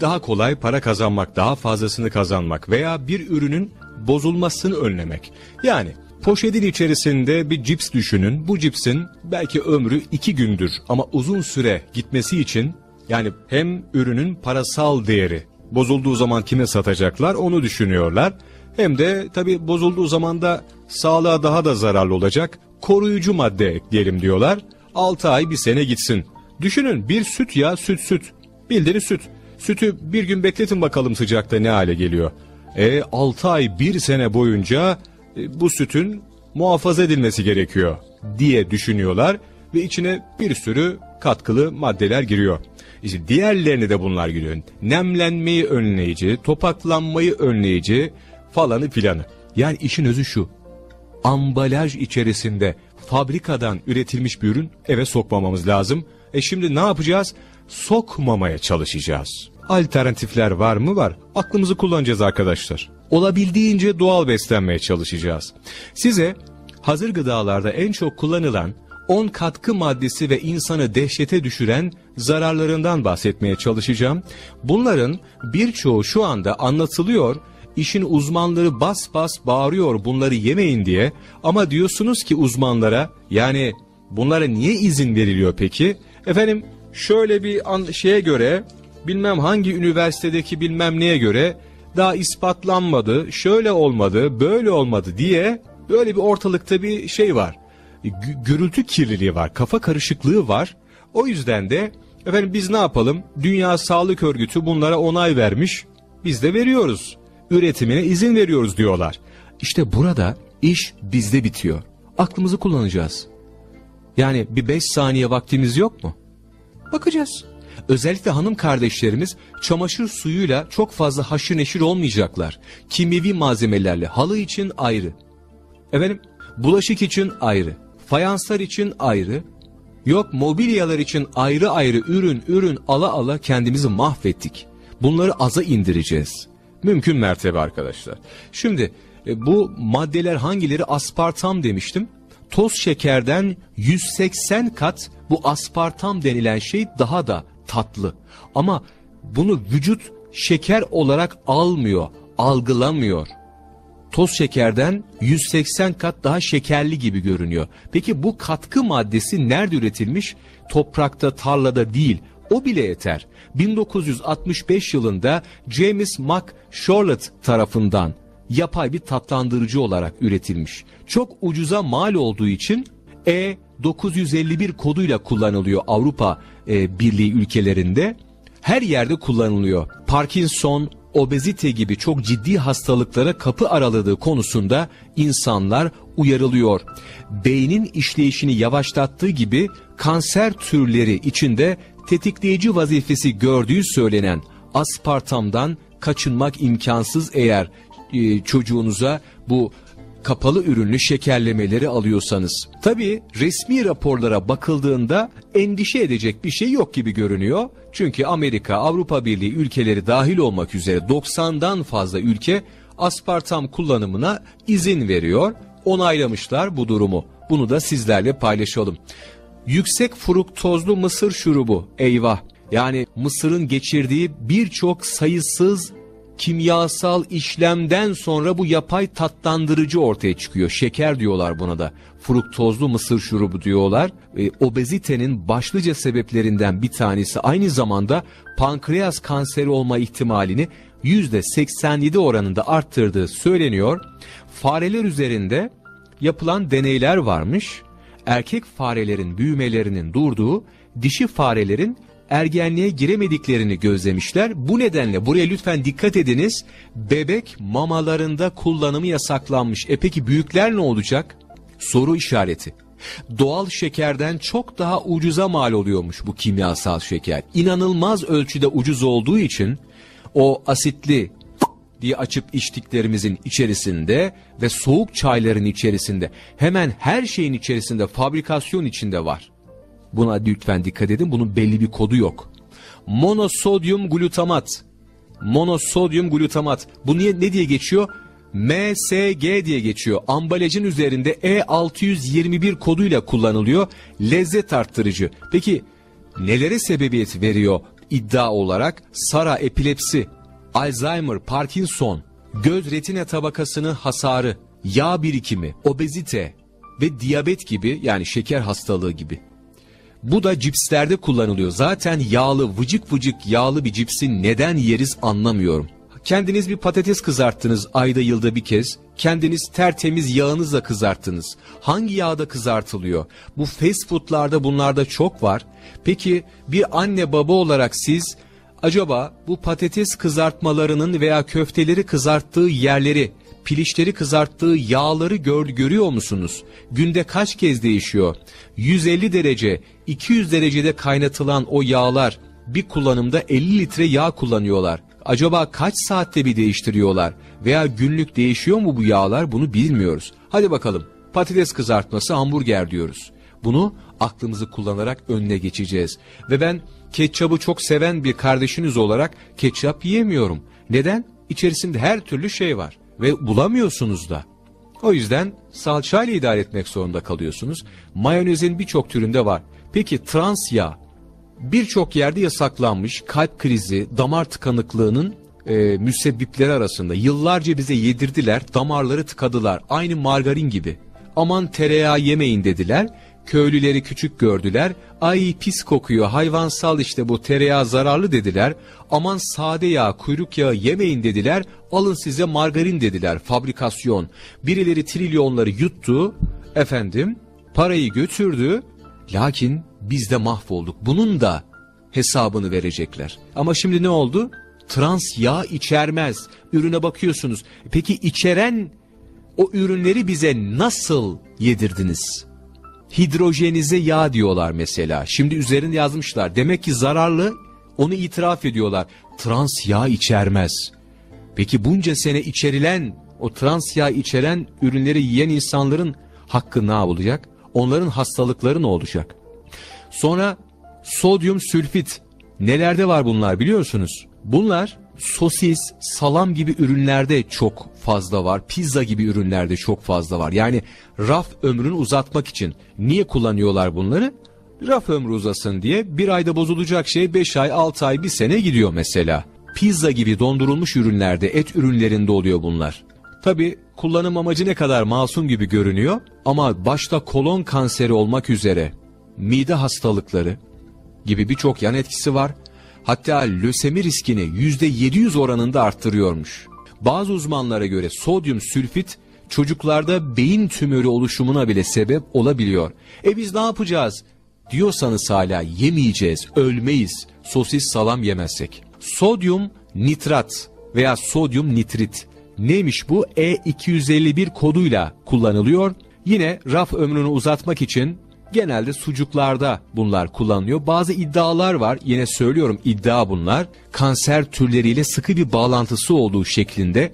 Daha kolay para kazanmak, daha fazlasını kazanmak veya bir ürünün bozulmasını önlemek. Yani poşetin içerisinde bir cips düşünün. Bu cipsin belki ömrü iki gündür ama uzun süre gitmesi için yani hem ürünün parasal değeri bozulduğu zaman kime satacaklar onu düşünüyorlar. Hem de tabi bozulduğu zaman da sağlığa daha da zararlı olacak koruyucu madde ekleyelim diyorlar. 6 ay bir sene gitsin. Düşünün bir süt ya süt süt. Bildiri süt. Sütü bir gün bekletin bakalım sıcakta ne hale geliyor. E 6 ay bir sene boyunca e, bu sütün muhafaza edilmesi gerekiyor diye düşünüyorlar ve içine bir sürü katkılı maddeler giriyor. İşte diğerlerini de bunlar giriyor. Nemlenmeyi önleyici, topaklanmayı önleyici falanı filanı. Yani işin özü şu. Ambalaj içerisinde fabrikadan üretilmiş bir ürün eve sokmamamız lazım. E şimdi ne yapacağız? Sokmamaya çalışacağız. Alternatifler var mı? Var. Aklımızı kullanacağız arkadaşlar. Olabildiğince doğal beslenmeye çalışacağız. Size hazır gıdalarda en çok kullanılan 10 katkı maddesi ve insanı dehşete düşüren zararlarından bahsetmeye çalışacağım. Bunların birçoğu şu anda anlatılıyor. İşin uzmanları bas bas bağırıyor bunları yemeyin diye. Ama diyorsunuz ki uzmanlara yani bunlara niye izin veriliyor peki? Efendim şöyle bir şeye göre bilmem hangi üniversitedeki bilmem neye göre daha ispatlanmadı, şöyle olmadı, böyle olmadı diye böyle bir ortalıkta bir şey var. Gü- gürültü kirliliği var, kafa karışıklığı var. O yüzden de efendim biz ne yapalım? Dünya Sağlık Örgütü bunlara onay vermiş. Biz de veriyoruz. Üretimine izin veriyoruz diyorlar. İşte burada iş bizde bitiyor. Aklımızı kullanacağız. Yani bir beş saniye vaktimiz yok mu? Bakacağız. Özellikle hanım kardeşlerimiz çamaşır suyuyla çok fazla haşır neşir olmayacaklar. Kimyevi malzemelerle halı için ayrı. Efendim bulaşık için ayrı. Fayanslar için ayrı. Yok mobilyalar için ayrı ayrı ürün ürün ala ala kendimizi mahvettik. Bunları aza indireceğiz. Mümkün mertebe arkadaşlar. Şimdi e, bu maddeler hangileri aspartam demiştim. Toz şekerden 180 kat bu aspartam denilen şey daha da tatlı. Ama bunu vücut şeker olarak almıyor, algılamıyor. Toz şekerden 180 kat daha şekerli gibi görünüyor. Peki bu katkı maddesi nerede üretilmiş? Toprakta, tarlada değil. O bile yeter. 1965 yılında James McSharlett tarafından yapay bir tatlandırıcı olarak üretilmiş. Çok ucuza mal olduğu için E951 koduyla kullanılıyor Avrupa e, Birliği ülkelerinde. Her yerde kullanılıyor. Parkinson, obezite gibi çok ciddi hastalıklara kapı araladığı konusunda insanlar uyarılıyor. Beynin işleyişini yavaşlattığı gibi kanser türleri içinde tetikleyici vazifesi gördüğü söylenen aspartamdan kaçınmak imkansız eğer e, çocuğunuza bu kapalı ürünlü şekerlemeleri alıyorsanız. Tabi resmi raporlara bakıldığında endişe edecek bir şey yok gibi görünüyor. Çünkü Amerika, Avrupa Birliği ülkeleri dahil olmak üzere 90'dan fazla ülke aspartam kullanımına izin veriyor. Onaylamışlar bu durumu. Bunu da sizlerle paylaşalım. Yüksek fruktozlu mısır şurubu eyvah. Yani mısırın geçirdiği birçok sayısız kimyasal işlemden sonra bu yapay tatlandırıcı ortaya çıkıyor. Şeker diyorlar buna da. Fruktozlu mısır şurubu diyorlar. E, obezitenin başlıca sebeplerinden bir tanesi aynı zamanda pankreas kanseri olma ihtimalini %87 oranında arttırdığı söyleniyor. Fareler üzerinde yapılan deneyler varmış. Erkek farelerin büyümelerinin durduğu, dişi farelerin ergenliğe giremediklerini gözlemişler. Bu nedenle buraya lütfen dikkat ediniz. Bebek mamalarında kullanımı yasaklanmış. E peki büyükler ne olacak? Soru işareti. Doğal şekerden çok daha ucuza mal oluyormuş bu kimyasal şeker. İnanılmaz ölçüde ucuz olduğu için o asitli diye açıp içtiklerimizin içerisinde ve soğuk çayların içerisinde hemen her şeyin içerisinde fabrikasyon içinde var. Buna lütfen dikkat edin. Bunun belli bir kodu yok. Monosodyum glutamat. Monosodyum glutamat. Bu niye ne diye geçiyor? MSG diye geçiyor. Ambalajın üzerinde E621 koduyla kullanılıyor. Lezzet arttırıcı. Peki nelere sebebiyet veriyor iddia olarak? Sara, epilepsi, Alzheimer, Parkinson, göz retina tabakasının hasarı, yağ birikimi, obezite ve diyabet gibi yani şeker hastalığı gibi. Bu da cipslerde kullanılıyor. Zaten yağlı, vıcık vıcık yağlı bir cipsi neden yeriz anlamıyorum. Kendiniz bir patates kızarttınız ayda yılda bir kez. Kendiniz tertemiz yağınızla kızarttınız. Hangi yağda kızartılıyor? Bu fast foodlarda bunlarda çok var. Peki bir anne baba olarak siz acaba bu patates kızartmalarının veya köfteleri kızarttığı yerleri pilişleri kızarttığı yağları gör, görüyor musunuz? Günde kaç kez değişiyor? 150 derece, 200 derecede kaynatılan o yağlar bir kullanımda 50 litre yağ kullanıyorlar. Acaba kaç saatte bir değiştiriyorlar? Veya günlük değişiyor mu bu yağlar bunu bilmiyoruz. Hadi bakalım. patates kızartması, hamburger diyoruz. Bunu aklımızı kullanarak önüne geçeceğiz. Ve ben ketçabı çok seven bir kardeşiniz olarak ketçap yiyemiyorum. Neden? İçerisinde her türlü şey var ve bulamıyorsunuz da. O yüzden salçayla idare etmek zorunda kalıyorsunuz. Mayonezin birçok türünde var. Peki trans yağ birçok yerde yasaklanmış kalp krizi, damar tıkanıklığının e, müsebbipleri arasında. Yıllarca bize yedirdiler, damarları tıkadılar. Aynı margarin gibi. Aman tereyağı yemeyin dediler. Köylüleri küçük gördüler. Ay pis kokuyor, hayvansal işte bu tereyağı zararlı dediler. Aman sade yağ, kuyruk yağı yemeyin dediler. Alın size margarin dediler, fabrikasyon. Birileri trilyonları yuttu, efendim parayı götürdü. Lakin biz de mahvolduk. Bunun da hesabını verecekler. Ama şimdi ne oldu? Trans yağ içermez. Ürüne bakıyorsunuz. Peki içeren o ürünleri bize nasıl yedirdiniz? Hidrojenize yağ diyorlar mesela. Şimdi üzerinde yazmışlar. Demek ki zararlı onu itiraf ediyorlar. Trans yağ içermez. Peki bunca sene içerilen o trans yağ içeren ürünleri yiyen insanların hakkı ne olacak? Onların hastalıkları ne olacak? Sonra sodyum sülfit. Nelerde var bunlar biliyorsunuz? Bunlar sosis, salam gibi ürünlerde çok fazla var. Pizza gibi ürünlerde çok fazla var. Yani raf ömrünü uzatmak için. Niye kullanıyorlar bunları? Raf ömrü uzasın diye bir ayda bozulacak şey 5 ay, 6 ay, 1 sene gidiyor mesela. Pizza gibi dondurulmuş ürünlerde, et ürünlerinde oluyor bunlar. Tabi kullanım amacı ne kadar masum gibi görünüyor ama başta kolon kanseri olmak üzere mide hastalıkları gibi birçok yan etkisi var. Hatta lösemi riskini %700 oranında arttırıyormuş. Bazı uzmanlara göre sodyum sülfit çocuklarda beyin tümörü oluşumuna bile sebep olabiliyor. E biz ne yapacağız? Diyorsanız hala yemeyeceğiz, ölmeyiz sosis salam yemezsek. Sodyum nitrat veya sodyum nitrit neymiş bu? E251 koduyla kullanılıyor. Yine raf ömrünü uzatmak için genelde sucuklarda bunlar kullanılıyor. Bazı iddialar var. Yine söylüyorum iddia bunlar. Kanser türleriyle sıkı bir bağlantısı olduğu şeklinde.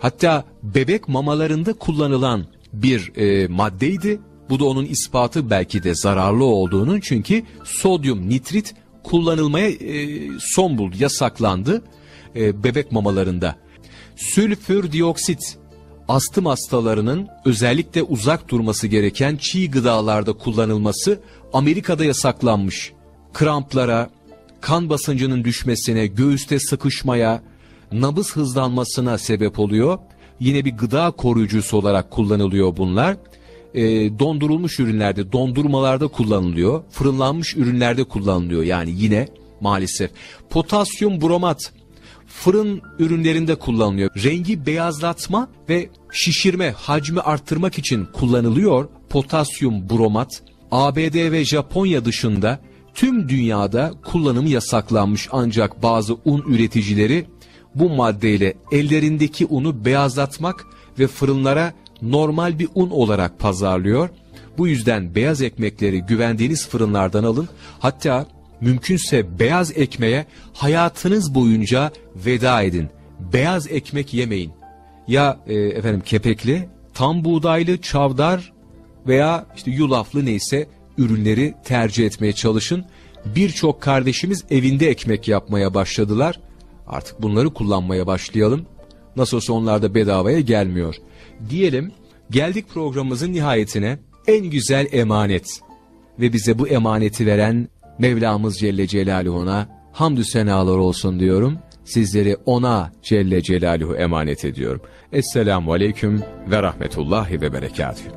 Hatta bebek mamalarında kullanılan bir e, maddeydi. Bu da onun ispatı belki de zararlı olduğunun çünkü sodyum nitrit kullanılmaya e, son buldu, yasaklandı e, bebek mamalarında. Sülfür dioksit astım hastalarının özellikle uzak durması gereken çiğ gıdalarda kullanılması Amerika'da yasaklanmış. Kramplara, kan basıncının düşmesine, göğüste sıkışmaya, nabız hızlanmasına sebep oluyor. Yine bir gıda koruyucusu olarak kullanılıyor bunlar. E, dondurulmuş ürünlerde, dondurmalarda kullanılıyor. Fırınlanmış ürünlerde kullanılıyor yani yine maalesef. Potasyum bromat fırın ürünlerinde kullanılıyor. Rengi beyazlatma ve şişirme, hacmi arttırmak için kullanılıyor. Potasyum bromat ABD ve Japonya dışında tüm dünyada kullanımı yasaklanmış ancak bazı un üreticileri bu maddeyle ellerindeki unu beyazlatmak ve fırınlara normal bir un olarak pazarlıyor. Bu yüzden beyaz ekmekleri güvendiğiniz fırınlardan alın. Hatta mümkünse beyaz ekmeğe hayatınız boyunca veda edin. Beyaz ekmek yemeyin. Ya e, efendim kepekli, tam buğdaylı, çavdar veya işte yulaflı neyse ürünleri tercih etmeye çalışın. Birçok kardeşimiz evinde ekmek yapmaya başladılar. Artık bunları kullanmaya başlayalım. Nasıl olsa onlar da bedavaya gelmiyor. Diyelim geldik programımızın nihayetine en güzel emanet ve bize bu emaneti veren Mevlamız Celle Celaluhu'na hamdü senalar olsun diyorum. Sizleri ona Celle Celaluhu emanet ediyorum. Esselamu Aleyküm ve Rahmetullahi ve Berekatühü.